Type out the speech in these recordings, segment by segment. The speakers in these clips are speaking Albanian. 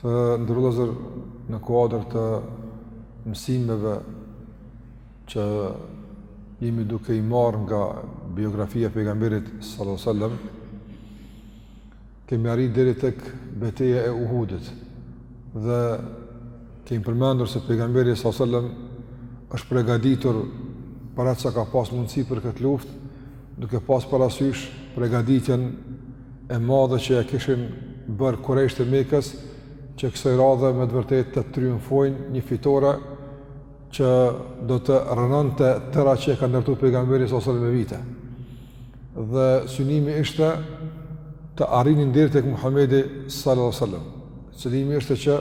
Të nderuar vëllezër në kuadër të mësimeve që jemi duke i marrë nga biografia e pejgamberit sallallahu sallam, kemi arri deri tek beteja e uhudit dhe kemi përmendur se pejgamberi sallallahu sallam është pregaditur për aq sa ka pas mundësi për këtë luftë, duke pas parasysh pregaditjen e madhe që e kishin bërë kurejshët e Mekës që kësoj radhe me të vërtetë të triumfojnë një fitore që do të rrënonte tërë atë që e ka ndërtu pejgamberi sallallahu sallam me vite dhe synimi ishte të arrinin deri tek Muhammedi sallallahu alejhi ve sellem synimi ishte që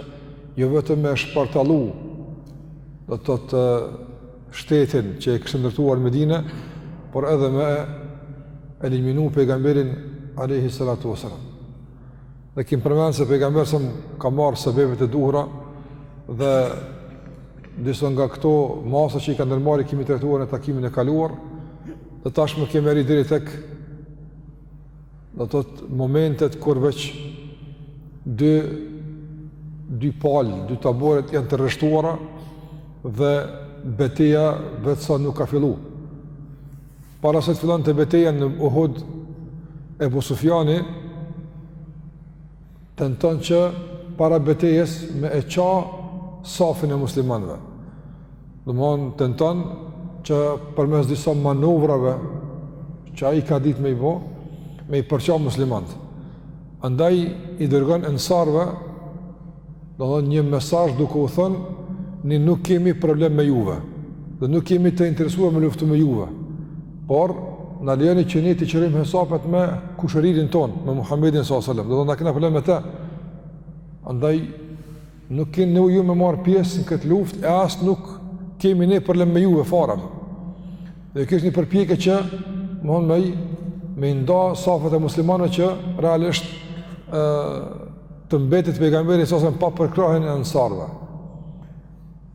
jo vetëm me shpartallu do të thotë shtetin që e kishte ndërtuar në Medine, por edhe me eliminu pejgamberin alayhi salatu wasalam. Dhe kemi përmendur se pejgamberi sallallahu sallam ka marrë sebebet e duhura dhe disa nga këto masa që i ka ndërmarrë i kemi trajtuar në takimin e kaluar. Dhe tashmë kemi arritur deri tek do të thotë momentet kur veç dy dy palë, dy taboret janë të rreshtuara dhe beteja veç sa nuk ka fillu. Para se të fillonte beteja në Uhud, Ebu Sufjani tenton që para betejës me e ça safin e muslimanëve. Domethënë tenton që përmes disa manovrave që ai ka ditë me i bo, me i përça muslimanët. Andaj i dërgon ensarëve Do të thotë një mesazh duke u thënë ne nuk kemi problem me juve. Dhe nuk jemi të interesuar me luftu me juve. Por na lejoni që ne t'i qërojmë hesapet me kushëririn tonë, me Muhammedin sallallahu alaihi wasallam. Do të thotë na kena problem me të. Andaj nuk keni nevojë ju me marrë pjesë në këtë luftë e as nuk kemi ne problem me juve fare. Dhe kjo ishte një përpjekje që domethënë me i nda safat e muslimanëve që realisht të mbetet pejgamberi sallallahu sallam pa përkrahjen e ensarëve.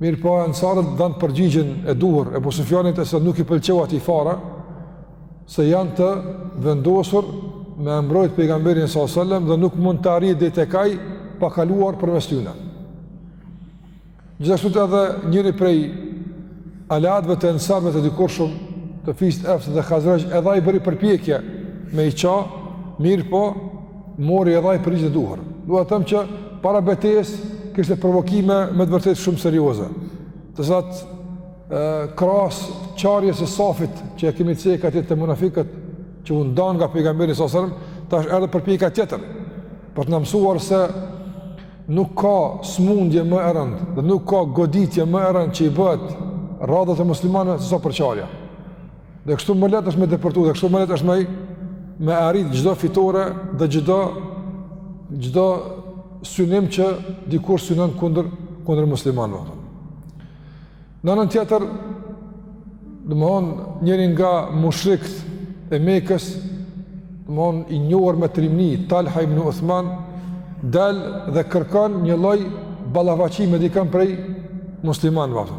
Mirëpo ensarët i dhanë përgjigjen e duhur Ebu Sufjanit edhe pse nuk i pëlqeu atij fare se janë të vendosur me e mbrojt pejgamberin sallallahu sallam dhe nuk mund ta arrijë deri tek ai pa kaluar përmes tyne. Gjithashtu edhe njëri prej aleatëve të ensarëve të dikurshëm të fisit Evs dhe Hazrexh edhe ai bëri përpjekje me i ça, mirëpo mori edhe ai përgjigjen e duhur. Dua të them që para betejës kishte provokime me të vërtetë shumë serioze. Të cilat krahas çarjes së safit që e kemi cekë te munafikët që u ndanë nga pejgamberi sallallahu sallam, tash erdh edhe përpjekja tjetër për të na mësuar se Nuk ka smundje më e rëndë dhe nuk ka goditje më e rëndë që i bëhet radhëve të muslimanëve se sa përçarja. Dhe kështu më lehtë është me depërtu dhe kështu më lehtë është me me arrit çdo fitore dhe çdo çdo synim që dikush synon kundër kundër muslimanëve. Në anën tjetër, domethonë njëri nga mushrikët e Mekës, domethonë i njohur me trimni, Talha ibn Uthman, del dhe kërkon një lloj ballafaqimi me dikën prej muslimanëve.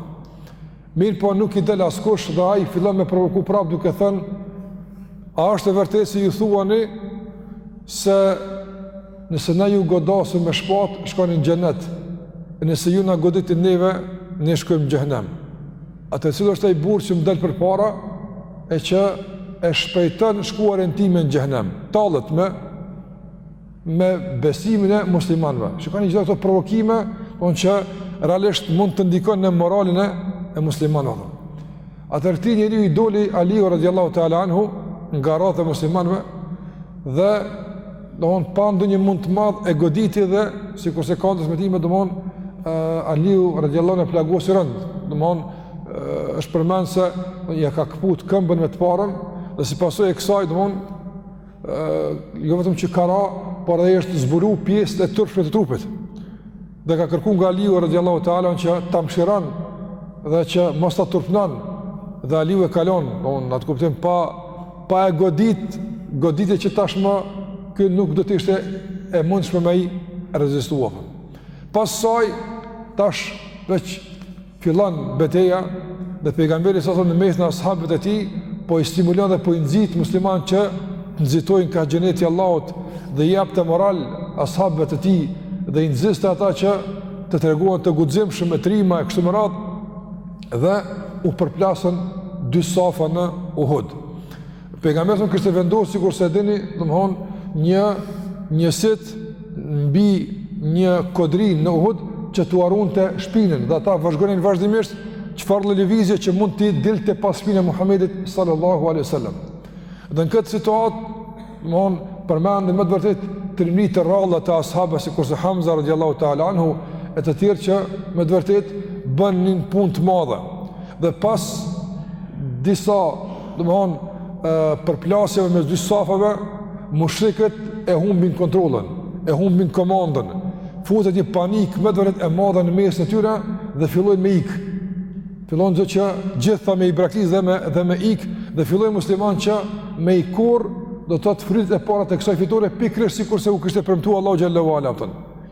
Mirëpo nuk i del askush dhe ai fillon me provoku prap duke thënë, a është e vërtetë se ju thuani se Nëse na ju godasim me shpatë, shkoni në xhenet, e nëse ju na goditni neve, ne shkojmë në xhehenem. Atëherë cili është ai burrë që më del përpara e që e shpejton shkuarjen time në xhehenem. Tallet me me besimin e muslimanëve. Shikoni gjithë këto provokime, thonë që realisht mund të ndikojnë në moralin e muslimanëve. Atëherë këtij njeriu i doli Aliu radiallahu ta'ala anhu nga radhët e muslimanve dhe domethonë pa ndonjë mund të madh e goditi dhe sikurse ka transmetime domethonë uh, Aliu radiallahu anhu e plagosi rëndë domethonë uh, është përmend se ia ka këput këmbën me të parën dhe si pasojë e kësaj domethonë uh, jo vetëm që ka ra por edhe është zbulu pjesët e turpshme të trupit Dhe ka kërku nga Aliu radiallahu ta'ala anhu që ta mshiron dhe që mos ta turpnon dhe Aliu e ka lon, në atë kuptim pa, pa e godit, goditje që tashmë ky nuk do të ishte e mundshme me i rezistua. Pas asaj, tash veç Fillon beteja dhe pejgamberi s.a.v.s. në mesin e ashabëve të tij, po i stimulon dhe po i nxit muslimanët që të nxitojnë kah xheneti i Allahut dhe i japte moral ashabëve të tij dhe i nxiste ata që të tregohen të guximshëm e trima e kështu me radhë dhe u përplasën dy safa në Uhud. Pejgamberi s.a.v.s. kishte vendosur sikurse e dini, domthon një njësit mbi një kodrinë në Uhud që t'ua runte shpinën dhe ata vëzhgonin vazhdimisht çfarë lloj lëvizjeje që mund të dilte pas shpinës së Muhamedit sallallahu alaihi wasallam. Dhe në këtë situatë, domthon përmenden me të vërtetë trimni të rralla të ashabëve sikurse Hamza radhiyallahu ta'ala anhu e të tjerë që me të vërtetë bënë një punë të madhe. Dhe pas disa, domethonë, përplasjeve mes dy safave, mushrikët e humbin kontrollën, e humbin komandën, futet një panik me të vërtetë e madhe në mesin e tyre dhe fillojnë me ikë. Fillojnë që gjithçka me i braktis dhe me, dhe me ikë dhe fillojnë muslimanët që me i korr do të thotë frytet e para të kësaj fitore pikërisht sikurse u kishte premtu Allahu xhel-le ue ala.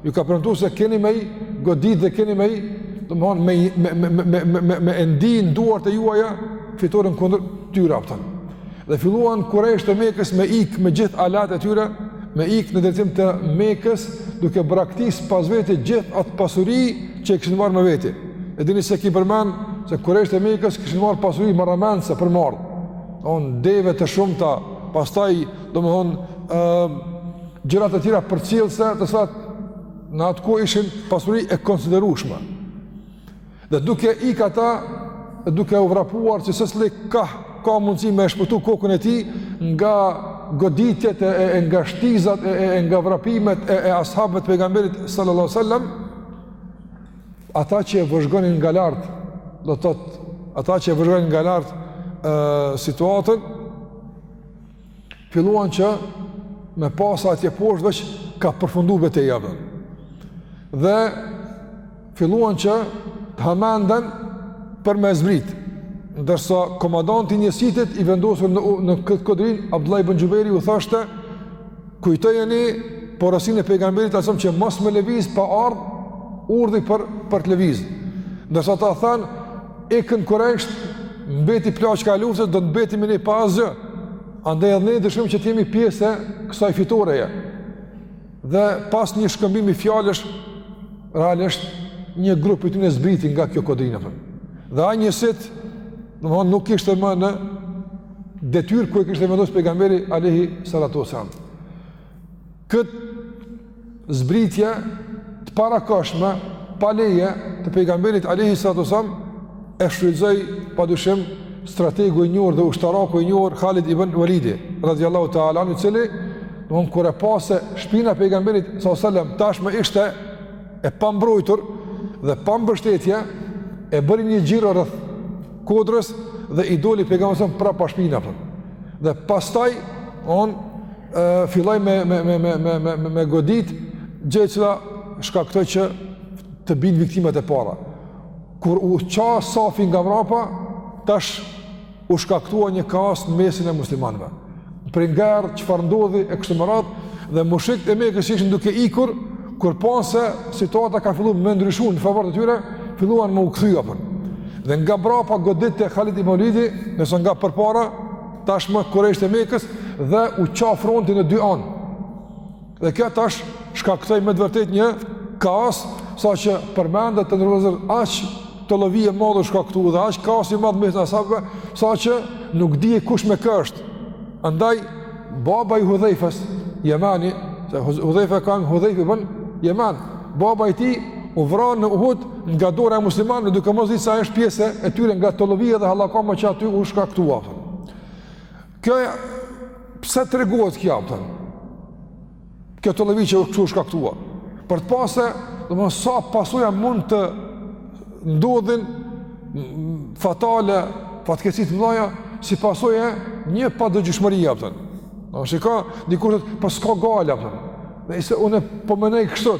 Ju ka premtuar se keni me i godit dhe keni me i, domethënë me e ndi në duart e juaja fitoren kundër tyre apo. Dhe filluan kurejshët e Mekës me ik me gjithë alat e tyre, me ik në drejtim të Mekës, duke braktis pas vete gjithë atë pasuri që e kishin marrë me vete. E dini se kemi përmend se kurejshët e Mekës kishin marrë pasuri marramendse për marrë, domethënë deve të shumta, pastaj domethënë ë Gjërat e tjera përcjellëse të cilat në atë kohë ishin pasuri e konsiderueshme. Dhe duke ik ata, duke u vrapuar që secili ka ka mundësi me e shpëtu kokën e tij nga goditjet e, e, e nga shtizat e, e, e nga vrapimet e, e ashabëve të pejgamberit sallallahu alajhi wasallam ata që e vëzhgonin nga lart do të thotë ata që e vëzhgonin nga lart situatën filluan që me pa se atje poshtë veç ka përfundu beteja apo. Dhe filluan që të hamenden për me zbrit, ndërsa komandanti i njësitit i vendosur në, në këtë kodrinë, Abdullah ibn Xhubejri u thoshte, kujtojeni porosinë e pejgamberit a.s. që mos me lëviz pa ardhë urdhri për, për të lëviz. Ndërsa ata thanë, Ikën kurejshët, mbeti plaçka e luftës, do të mbetemi ne pa asgjë. Andaj edhe ne dëshirojmë që të jemi pjesë e kësaj fitoreje. Dhe pas një shkëmbimi fjalësh, realisht një grup i tyne zbriti nga kjo kodrinë apo. Dhe ai njësit, domethënë nuk ishte më në detyrë ku e kishte vendosë pejgamberi alejhi salatu ve selam. Këtë zbritje të parakohshme pa leje të pejgamberit alayhi salatu wasallam e shfrytëzoi padyshim strategu i njohur dhe ushtaraku i njohur Halid ibn Velidi radhiyallahu ta'ala anhu i cili domethënë kur e pa se shpina e pejgamberit sallallahu alaihi wasallam tashmë ishte e pambrojtur dhe pa mbështetje e bëri një xhiro rreth kodrës dhe i doli pejgamberit prapa shpine apo dhe pastaj domethënë ë filloi me me me me me me me, me godit gjë e cila shkaktoi që të bien viktimat e para. Kur u ça safi nga mbrapa, tash u shkaktua një kaos në mesin e muslimanëve. Prej nga erdh çfarë ndodhi e kështu me radhë, dhe mushrikët e Mekës ishin duke ikur, kur panë se situata ka fillu me ndryshu në favor të tyre, filluan me u kthy apo. Dhe nga mbrapa godiste Halid ibn Velidi, ndërsa nga përpara, tashmë kurejshët e mekës dhe u ça fronti në dy anë. Dhe kjo tash shkaktoi me të vërtetë një kaos, saqë përmendet të nderuar vëllezër aq tollovi e madhe u shkaktu dhe aq kaos i madh mes sahabëve, saqë nuk dihej kush me kë është. Andaj, baba i hudhejfes, jemani, se hudhejfa u kanë hudhejfe ibn jeman, baba i tij u vra në uhud, nga dora e muslimanëve duke mos ditë se ai është pjesë e tyre nga tollovia dhe hallakama që aty u shkaktua kupton. Kjo pse tregohet kjo kupton? Kjo tollovi që u shkaktua. Për të pasë, domthonë sa pasoja mund të ndodhin fatale, fatkeqësi të mëdha si pasojë e një padëgjueshmërie kupton? Do të shikoj dikush po s'ka gajle kupton? Nëse unë po mendoj kështu,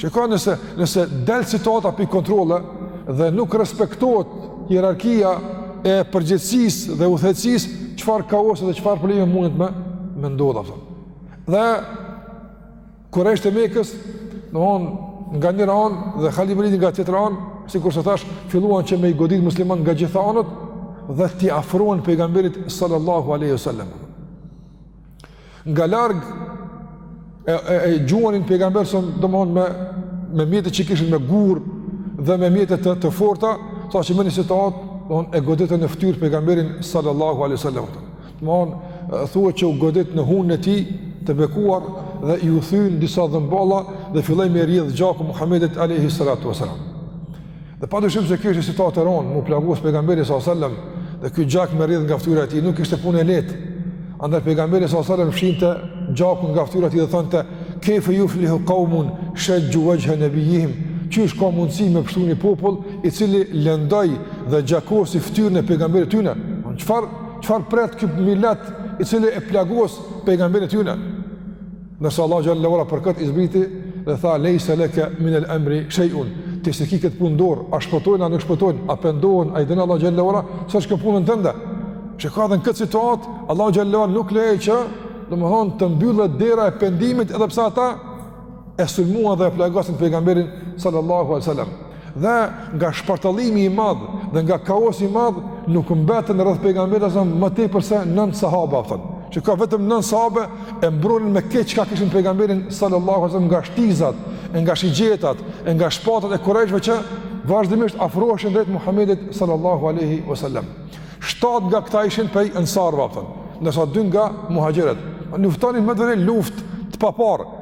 shika nëse nëse del situata prej kontrolle dhe nuk respektohet hierarkia e përgjegjësisë dhe udhëheqësisë, çfarë kaosi dhe çfarë probleme mundet me me ndodh kupton. Dhe kurejshët e Mekës, domthon nga njëra anë dhe Halid ibn Velidi nga tjetra anë, sikurse thash, filluan që me i godit muslimanët nga gjitha anët dhe t'i afrohen pejgamberit sallallahu alaihi wasallam. Nga larg e e, e gjuanin pejgamberin s.a.s. domthon me me mjetet që kishin me gur dhe me mjete të të forta, saqë në një situatë domthon e goditën në fytyrë pejgamberin sallallahu alaihi wasallam. Domthon thuhet që u godit në hunën e tij të bekuar dhe iu thyn disa dhëmballa dhe filloi me rrjedh gjaku Muhamedit alaihi salatu wasallam. Dhe pa dyshim se kjo ishte situatë e ronë, mu plagos pejgamberi s.a.s. dhe ky gjak me rrjedh nga ftyra e tij, nuk ishte punë e lehtë. Andaj pejgamberi s.a.s. fshinte gjakun nga ftyra e tij dhe thonte kejfe juflihu kaumun shexhxhu vexhhe nebijjihim, qysh ka mundësi me pshtu një popull i cili lëndoi dhe gjakosi ftyrën e pejgamberit tyne. Çfarë, çfarë pret ky milet i cili e plagos pejgamberin e tyne? Ndërsa Allah xhel-le ue ala për këtë izbriti dhe tha lejse leke min el emri shejun, ti s'e ki këtë punë n'dorë, a shpëtojnë, a nuk shpëtojnë, a pendohen, a i dënon Allah xhel-le ue ala, s'është kjo punën tënde. Shika edhe në këtë situatë, Allah xhel-le ue ala nuk lejoi që, domthonë, të mbyllet dera e pendimit edhe pse ata e sulmuan dhe e plagosën pejgamberin sallallahu alaihi sallam. Dhe nga shpartallimi i madh dhe nga kaosi i madh nuk mbetën rreth pejgamberit s.a.s. më tepër se nën sahabe kupton. Shika vetëm nën sahabe e mbronin me krejt çka kishin pejgamberin sallallahu alaihi wasallam nga shtizat, e nga shigjetat, e nga shpatat e kurejshëve që vazhdimisht afroheshin drejt Muhamedit sallallahu alaihi wasallam. Shtatë nga këta ishin prej ensarëve kupton, ndërsa dy nga muhaxhirët. Luftonin me të vërtetë luftë të paparë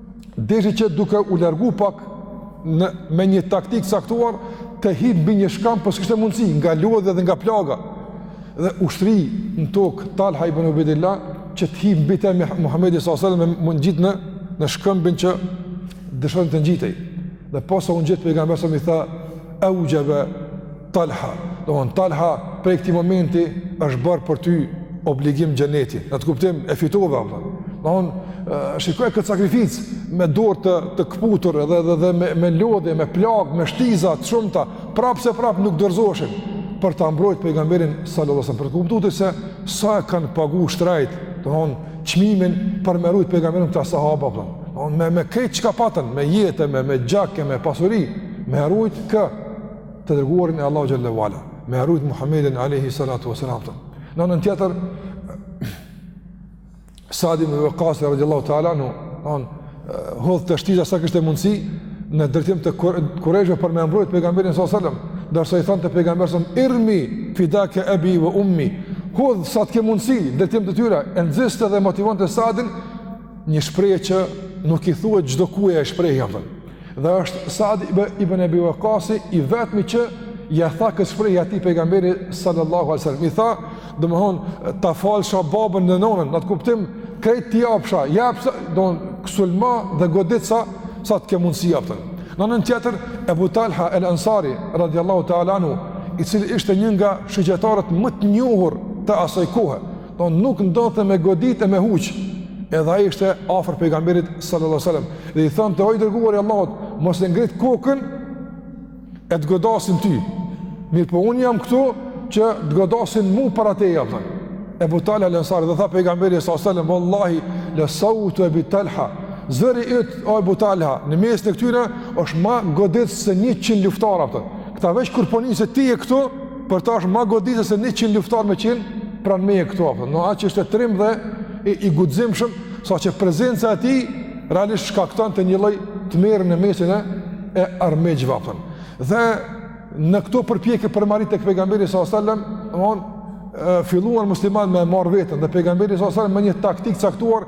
deshti që duke u largu pak, me një taktikë caktuar të hip mbi një shkamb po s'e kishte mundësi nga lodhja dhe nga plaga dhe u shtri në tokë Talha ibn Ubejdillah që të hip mbi të Muhammedi s.a.s. me u ngjit në, në shkëmbin që dëshironte të ngjitej dhe posa u ngjit pejgamberi s.a.s. i tha euxhebe Talha, domethënë Talha prej këtij momenti është bërë për ty obligim xheneti. N'atë kuptim e fitove apo. Domethënë shiko këtë sakrificë me dorë të të kputur edhe edhe dhe me me lodhje, me plagë, me shtiza të shumta, prapë se prapë nuk dorëzoheshin për ta mbrojtur pejgamberin sallallahu alajhi wasallam. Për ta kuptu ti se sa e kanë pagu shtrajt, domethënë çmimin për me rujt pejgamberin këta sahaba apo. Domethënë me me krejt çka patën, me jetë, me me gjak, me pasuri, me rujt kë të dërguarin e Allahu xhelle ue ala, me rujt Muhammedin alayhi salatu wasalam. Në anën tjetër Sadi ibn Waqas radhiyallahu ta'ala anhu, hudhte shtiza sa kishte mundsi në drejtim të kurejshve për me mbrojt pejgamberin sallallahu alajhi wasallam, ndërsa i thonte pejgamberi irmi fidaka abi wa ummi, hodh sa të ke mundsi në drejtim të tyre, e nxiste dhe motivonte Sadin një shprehje që nuk i thuhet çdokujt ajo shprehje apo. Dhe është Sa'd ibn Abi Waqqas i vetmi që ja tha këtë shprehje atij pejgamberi sallallahu alaihi wasallam. I tha, domthon ta falsha babën dhe nanën, në atë kuptim krejt t'i japsha, japsa domthon sulmo dhe godit sa të ke mundësi apo. Në anën tjetër, Abu Talha al-Ansari radhiyallahu ta'ala anhu, i cili ishte një nga shigjetarët më të njohur të asaj kohe, Domethënë nuk ndodhte me godit e me huq. Edhe ai ishte afër pejgamberit sallallahu alajhi wasallam dhe i thonte o i dërguar i Allahut, mos e ngrit kokën e të godasin ty. Mirëpo unë jam këtu që të godasin mu para teje apo. Ebu Talha el-Ensari dhe tha pejgamberi s.a.s., Wallahi, le sautu Ebi Talha, zëri yt o Ebu Talha, në mes të këtyre është ma goditës se njëqind luftarë. Këta veç kur po nijnë se ti je këtu, Për ta është ma goditës se njëqind luftarë me qenë pranë meje këtu apo. Domethënë aq ishte trim dhe i, i guximshëm, saqë prezenca e tij realisht shkaktonte një lloj tmerri në mesin e, e armiqve apo. Dhe në këto përpjekje për me arrit tek pejgamberi s.a.s. filluar muslimanët me marrë veten dhe pejgamberi s.a.s. me një taktikë caktuar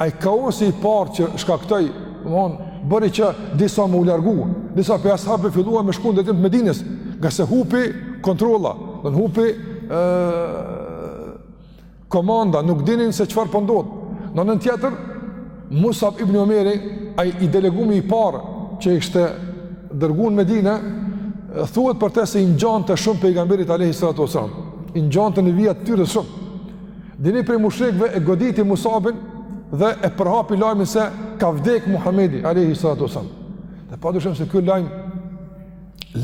Ai kaosi i parë që shkaktoi, domthon, bëri që disa me u largu, disa prej as'habëve filluan me shku në drejtim të Medinës, ngase hupi kontrolla, domthon hupi ë komanda, nuk dinin se çfarë po ndodh. Në anën tjetër, Musab ibn Umejri, ai i deleguemi i parë që ishte dërguar në Medinë, thuhet për të se i ngjante shumë pejgamberit alayhi salatu wasallam. I ngjante në vija të fytyrës shumë. Dhe një prej mushrikëve e goditi Musabin dhe e përhapi lajmin se ka vdek Muhamedi alayhi salatu wasallam. Dhe pa dyshim se ky lajm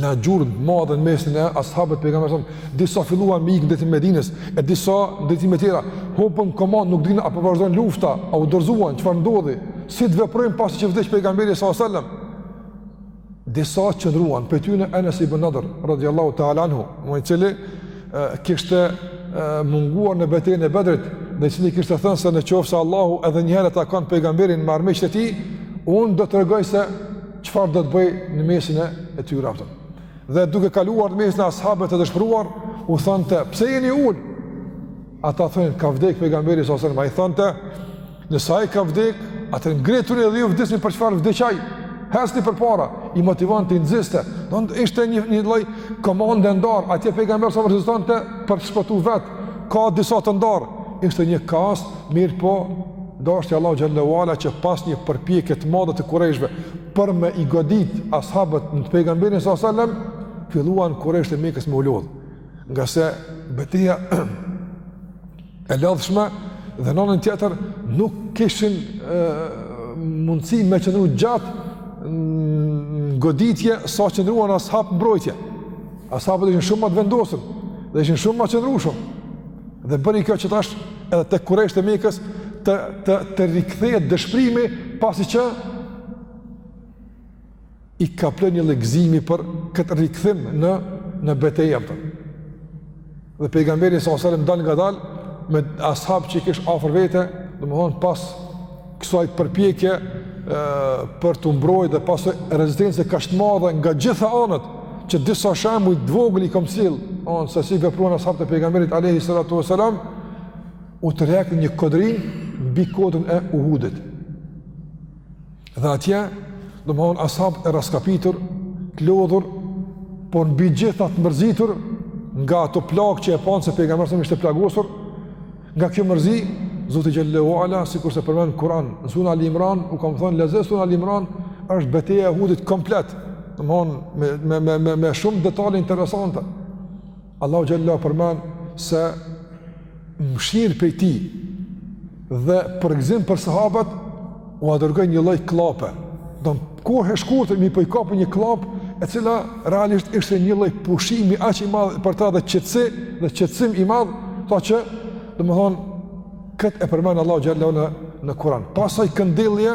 la gjurmë të madhe në mesin e ashabëve të pejgamberit sa selam disa filluan me ik në drejtim të Medinës e disa në drejtime tjera hupën komandën nuk dinë a po vazhdon lufta a u dorzuan çfarë ndodhi si të veprojmë pasi që vdiq pejgamberi sa selam Disa qëndruan, prej tyre Enes ibn Nadr, radiallahu ta'ala anhu, i cili e, kishte e, munguar në betejën e bedrit, dhe i cili kishte thënë se në qoftë se Allahu edhe njëherë e takon pejgamberin me armiqtë e tij, unë do të tregoj se çfarë do të bëj në mesin e, e tyre, a kupton. Dhe duke kaluar në mesin e ashabëve të dëshpruar, u thonte, pse jeni ul? Ata thonin, ka vdek pejgamberi sa selam, ai thonte, Nëse ai ka vdek, atëherë ngrituni edhe ju vdisni për çfarë vdiq ai. Ecni përpara, i motivonte, i nxiste. Domethonë ishte një një lloj komande e ndarë, atje pejgamberi sa selam rezistonte për të shpëtu vet. Ka disa të ndarë, ishte një kaos, mirëpo dashti Allahu xhelle ve ala që pas një përpjekje të madhe të kurejshëve për me i godit ashabët dhe pejgamberin sa selam filluan kurejshët e Mekës me u lodh. Ngase beteja e lodhshme dhe në anën tjetër nuk kishin e, mundësi me qëndru gjatë në goditje sa qëndruan ashabët në mbrojtje. Ashabët ishin shumë më të vendosur dhe ishin shumë më të qëndrueshëm. Dhe bëri kjo që tash edhe te kurejshët e Mekës të të të rikthehet dëshprimi pasi që i kaploi një lloj gëzimi për këtë rikthim në, në betejë, a kupton. Dhe pejgamberi sa selam dalngadal me ashab që i kish afër vete, domethonë pas kësaj përpjekje e, për t'u mbrojt dhe pas rezistencës kaq të madhe nga gjitha anët që disa shembuj të vogël i kom sjellë, se si vepruan ashabët e pejgamberit Alejhi Salatu Vesalam, u tërheq në kodrën mbi kodrën e uhudit. Dhe atje, domethonë ashabët e raskapitur, të lodhur, por mbi të gjitha të mërzitur, nga ato plagë që e panë se pejgamberi sa selam ishte plagosur, nga kjo mërzi, Zoti xhelle ve ala, sikurse përmend në Kuran, në suren Ali Imran, u kam thonë, lexoni suren Ali Imran, është beteja e Uhudit komplet, domethonë, me, me, me, me, me shumë detale interesante, Allahu xhelle ve ala përmend se mëshirë prej tij dhe përgëzim për sahabët ua dërgoi një lloj kllape. Domethonë kohë e shkurtë mirëpo i kapi një kllapë e cila realisht ishte një lloj pushimi aq i madh për ta dhe qetësi dhe qetësim i madh, ta që domthon kët e përmend Allahu xhelle ve ala në në Kur'an. Pastaj këndellja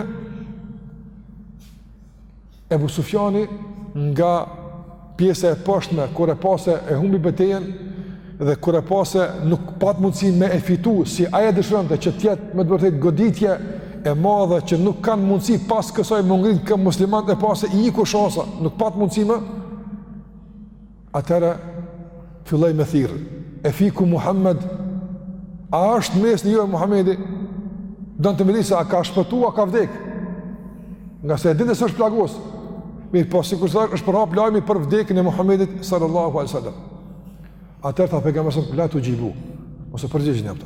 Ebu Sufjani nga pjesa e poshtme kur e pa se e humbi betejën dhe kur e pa se nuk pat mundësi me e fitu si ai e dëshironte që të jetë me të vërtetë goditje e madhe që nuk kanë mundësi pas kësaj m'u ngrit n'këmbë muslimanët e pa se i iku shansa nuk pat mundësi më Atëherë filloi me thirr: "E fikum Muhammed, a është n'mesin juve Muhammedi? Donte me ditë se a ka shpëtu, a ka vdek?" Ngase e dinte se është plagos. Mirëpo sikur se është përhap lajmi për vdekjen e Muhammedit sallallahu alaihi wasallam. Atëherë tha pejgamberi sallallahu alaihi wasallam: "La tujibu." Mos iu përgjigjni, apo.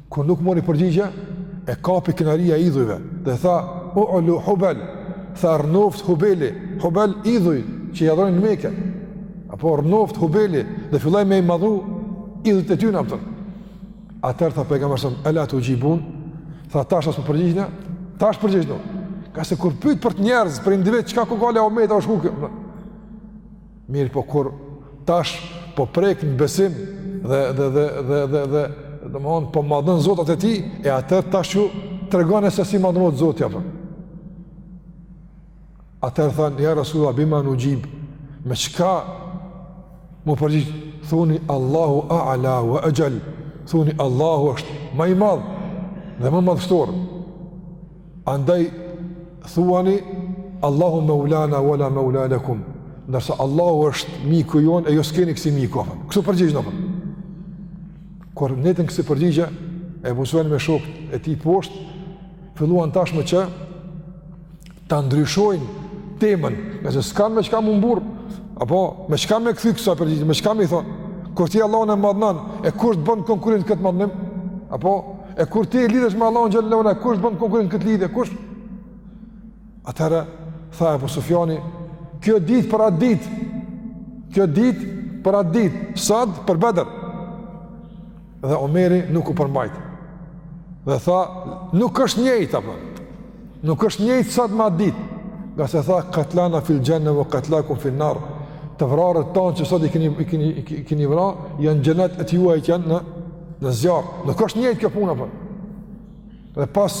Kur nuk mori përgjigje, e kapi krenaria e idhujve dhe tha: "Ulu Hubel, tha rrnoft Hubeli, Hubel idhuj që i adhronin n'Mekë." Apo rrnoft Hubeli dhe filloi me i madhnu idhujt e tyre, apo. Atëherë tha pejgamberi sa: "Ela tu jibun?" Tha tash a s'po përgjigjni, tash përgjigjuni. Ngase kur pyet për të njerëz, për individ, çka ku gale Ometa është hukë. Mirëpo kur tash po prek në besim dhe dhe dhe dhe dhe dhe domethënë po madhnon zotat e tij e atëherë tash ju tregoni se si madhnohet Zoti, apo. Atëherë thanë, ja Rasulullah, bima nuxhib, me çka m'u përgjigj, thuni Allahu a'la wa exhel, thuni Allahu është ma i madh dhe më madhështor. Andaj thuani Allahu meulana wala meula lekum. Ndërsa Allahu është miku jon e ju s'keni kësi miku Kështu përgjigjni, apo Kër netën kësi përgjigje Ebu Sufjani me shokët e tij poshtë filluan tashmë që ta ndryshojnë temën, ngase s'kanë me çka m'u mburr, apo me çka me kthy kësaj përgjigje, me çka me i thonë, kur ti Allahun e madhnon, e kush të bën konkurrent këtë madhnim, apo E kur ti lidhesh me Allahun xhelle ue ala, kush bën konkurrencë këtë lidhje? Kush? Atëherë tha Ebu Sufjani, kjo ditë për atë ditë. Kjo ditë për atë ditë, sot për Bedr. Dhe Omeri nuk u përmbajt. Dhe tha, nuk është njëjtë apo. Nuk është njëjtë sot me atë ditë, ngase tha katlana fil xhenne ve katlakum fin nar, të vrarët tanë që sot i kini, i kini, i kini vra, janë n'xhenet e të juaj që janë në, në zjarr. Nuk është njëjtë kjo puna, apo. Po. Dhe pas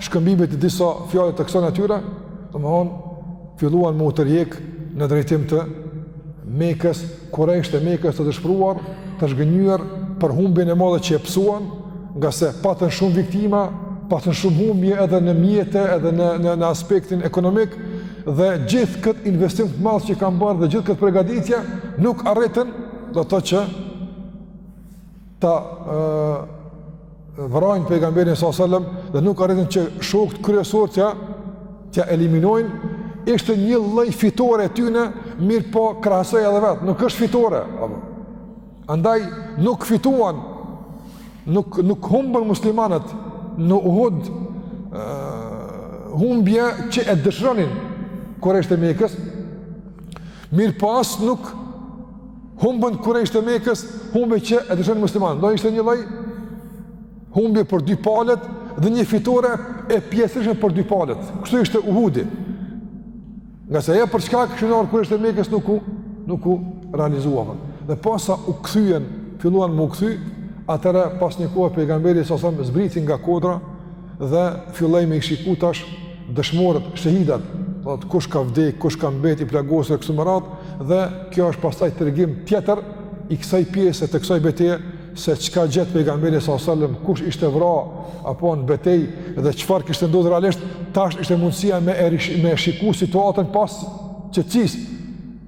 shkëmbimit të disa fjalëve të kësaj natyre, domethënë, filluan m'u tërhjek në drejtim të Mekës, Kurejshët e Mekës të dëshpëruar, të zhgënjyer për humbjen e madhe që e pësuan, ngase patën shumë viktima, patën shumë humbje edhe në mjete, edhe në, në, në aspektin ekonomik, dhe gjithë këtë investim të madhë që kanë bërë dhe gjithë këtë pregaditje, nuk arritën dot që ta vrajnë pejgamberin sallallahu alajhi wasallam dhe nuk arritën që shokët kryesor t'ia eliminojnë ishte një lloj fitore e tyne, mirëpo krahasoje edhe vet, nuk është fitore. Apo. Andaj nuk fituan, nuk nuk humbën muslimanët në Uhud ë humbje që e dëshronin kurejshët e Mekës. Mirëpo as nuk humbën kurejshët e Mekës, humbje që e dëshironin muslimanët. Do ishte një lloj humbje për dy palët dhe një fitore e pjesërishme për dy palët. Kështu ishte Uhudi. Ngase për çka kishin ardh kurejshët e Mekës nuk u, nuk u realizuan. Dhe pasi u kthyen, filluan me u kthy, atëherë pas një kohë pejgamberi sasam zbriti nga kodra, dhe filloi me i shiku tash dëshmorët, shehidat, do të thotë kush ka vdek, kush ka mbet i plagosur kështu me radhë dhe kjo është pastaj tregim tjetër i kësaj pjese të kësaj beteje se çka gjeti pejgamberi sa sallam kush ishte vra apo në betejë dhe çfarë kishte ndodhur realisht tash ishte mundësia me erish, me shiku situatën pas qetësisë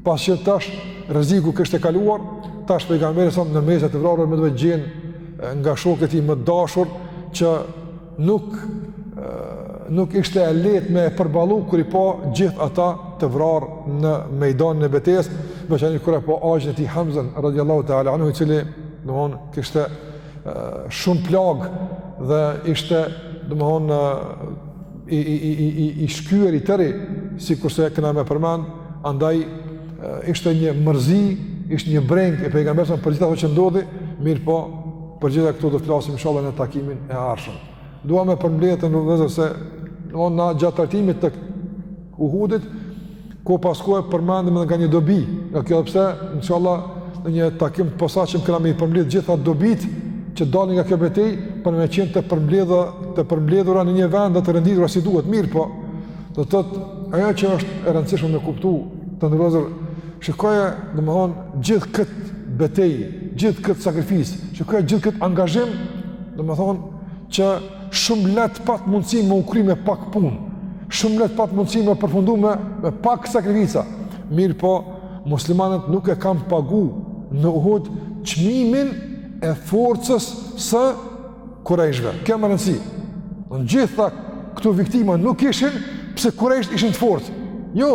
Pasi që tash rreziku kishte kaluar, tash pejgamberi sa në mes të vrarëve me do të thotë gjen nga shokët e tij më të dashur që nuk nuk ishte e lehtë me e përballu kur i pa gjithë ata të vrarë në mejdanin e betejës, veçanërisht kur e pa axhën e tij Hamzën radhiyallahu ta'ala anhu i cili domthon kishte shumë plagë dhe ishte domthon i, i, i, i, i shkyer i tëri, sikurse e kena me përmend, andaj ishte një mërzi, ishte një brengë e pejgamberit sasam për gjithë atë që ndodhi, mirëpo për gjitha këto do të flasim inshallah në takimin e ardhshëm. Dua me përmbledhë të nderuar vëllezër se na gjatë trajtimit të Uhudit, kohë pas kohe përmendëm edhe nga një dobi, nga kjo edhe pse inshallah në një takim të posaçëm kemi me i përmbledh gjitha dobitë që dalin nga kjo betejë për me qenë të përmbledhë të përmbledhura në një vend dhe të renditura si duhet mirëpo do të thotë ajo që është e rëndësishme me kuptu të nderuar vëllezër shikoje domethënë gjithë këtë betejë gjithë këtë sakrificë shikoje gjithë këtë angazhim domethënë që Shumë lehtë pat mundësi me u kry me pak punë, shumë lehtë pat mundësi me përfundu me, me pak sakrifica, mirëpo muslimanët nuk e kanë pagu në Uhud çmimin e forcës së kurejshve. Kjo me rëndësi. Të gjitha këto viktima nuk ishin pse kurejshët ishin të fortë. Jo,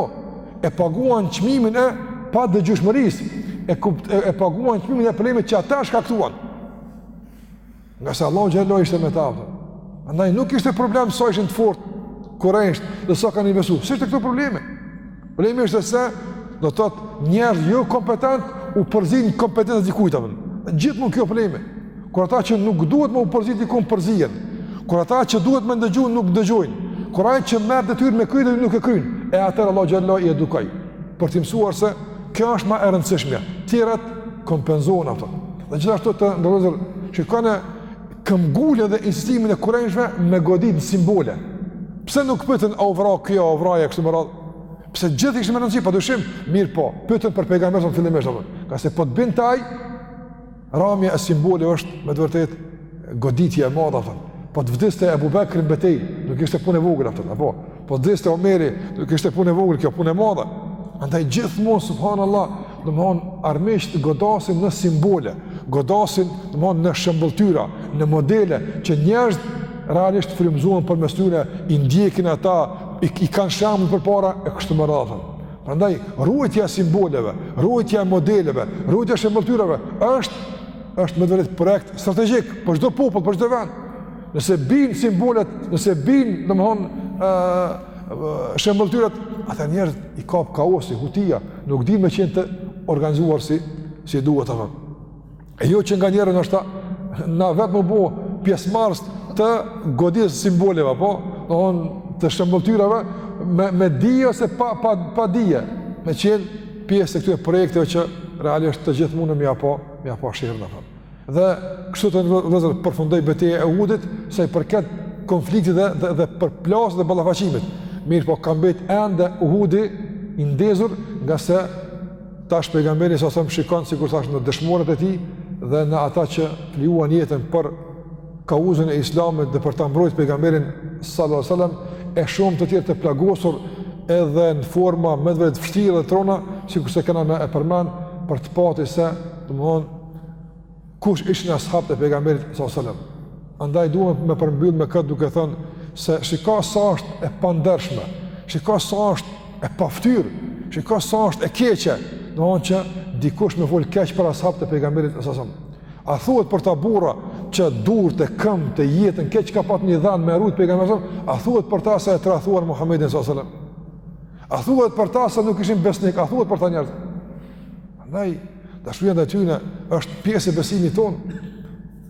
e paguan çmimin e padëgjueshmërisë, e, e, e paguan çmimin e problemit që ata shkaktuan. Ngase Allahu xhele ue ala ishte me ta. Andaj nuk ishte problem sa ishin të fort kurejshët dhe sa kanë investu. S'ishte këtu problemi. Problemi ishte se, domethënë njerëz jo kompetent, u përzin kompetenca të dikujt, apo. Gjithmonë kjo probleme. Kur ata që nuk duhet me u përzi dikun përzihen. Kur ata që duhet me ndëgju, nuk dëgjojnë. Kur ata që merr detyrë me kry, nuk e kryjnë. E atëherë Allahu xhele ue ala i edukoi. Për t'i mësuar se, kjo është ma e rëndësishmja. Tjerat kompenzohen ato. Dhe gjithashtu të nderuar vëllezër, shikone këmbënguljen dhe insistimin e kurejshve me godit në simbole. Pse nuk pytën a u vra ky, a u vra ai e kështu me radhë? Pse gjithkush ishte me rëndësi, pa dyshim, mirëpo pytën për pejgamberin fillimisht, a kupton, ngase po të binte ai, ramja e simbole është me të vërtet goditje e madhe, a kupton, po të vdiste Ebu Bekri në betejë, nuk ishte punë e vogël, a kupton, apo, Po vdiste Omeri, nuk ishte punë e vogël, kjo punë e madhe. Andaj gjithmonë subhanallahu, domethënë armiqt godasin në simbole, godasin domethënë në shembëlltyra, në modele që njerëzit realisht frymëzohen përmes tyre, i ndjekin ata, i, i kanë shembull përpara e kështu me radhë. Prandaj ruajtja e simboleve, ruajtja e modeleve, ruajtja e shembëlltyrave është është me të vërtet projekt strategjik për çdo popull, për çdo vend. Nëse bin simbolet, nëse bin, domthon, ë shembëlltyrat, atëherë njerëzit i kap kaosi, hutia, nuk din me qenë të organizuar si si duhet apo. E jo që nganjëherë ndoshta na vetë me u bo pjesëmarrës të goditjes së simboleve apo, domthon të shembëlltyrave me me dije ose pa pa pa dije, me qenë pjesë e këtyre projekteve që realisht të gjithë mund m'ia pa, m'ia pa sherrin, apo. Dhe kështu të nderuar vëllezër përfundoi beteja e Uhudit, sa i përket konfliktit dhe, dhe, dhe përplasjes dhe ballafaqimit. Mirëpo ka mbet ende Uhudi i ndezur ngase tash pejgamberi alejhi selam shikon sikur thash në dëshmorët e tij dhe në ata që flijuan jetën për kauzën e islamit dhe për ta mbrojt pejgamberin sallallahu sallam e shumë të tjerë të plagosur edhe në forma me të vërtet të vështira dhe trona sikurse kena me e përmend për të pa ti se domethënë kush ishin ashabët e pejgamberit sallallahu alajhi wasallam. Andaj du me përmbyll me këtë duke thënë se shiko sa është e pandershme, shiko sa është e paftyrë, shiko sa është e keqe, domethënë që dikush me fol keq për ashabët e pejgamberit sallallahu alajhi wasallam. A thuhet për ta burra që durt e këmbët e jetën krejt çka patën i dhanë me rujt pejgamberin, a thuhet për ta se e tradhtuan Muhamedin sallallahu alajhi wasallam. A thuhet për ta se nuk ishin besnik, a thuhet për ta njerëz. Andaj, dashuria ndaj tyre është pjesë e besimit tonë.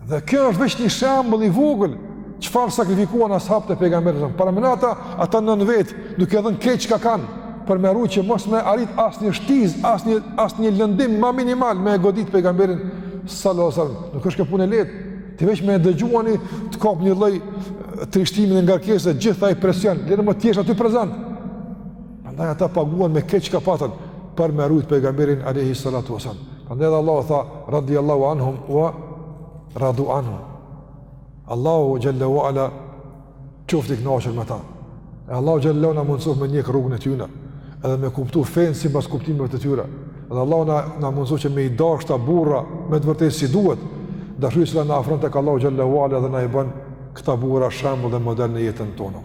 Dhe kjo është veç një shembull i vogël çfarë sakrifikuan ashabët e pejgamberit. Paramenoni ata nën vet, duke dhënë krejt çka kanë për me rujt që mos me arrit asnjë shtizë, asnjë, asnjë lëndim ma minimal me e godit pejgamberin sallallahu alaihi wasallam. Nuk është kjo punë e lehtë. Ti veç me dëgju, a ni, të kap një lloj trishtimi e ngarkese, gjithë ai presion, lëre më të jesh aty prezent. Andaj ata paguan me krejt çka patën për me rujt pejgamberin alejhi salatu ue selam. Andaj dhe Allahu tha, radi Allahu anhum ue radu anhu. Allahu xhel-le ue ala qoftë i kënaqun me ta. E Allahu xhel-le ue ala na mundësoftë me ndjekë rrugën e tyne, edhe me kuptu fenë sipas kuptimit të tyre. Edhe Allahu na, na mundësoftë që me i dashtë këta burra, me të vërtetë si duhet, dashuri e cila na afron tek Allahu xhel-le ue ala dhe na i bën këta burra shembull dhe model në jetën tonë.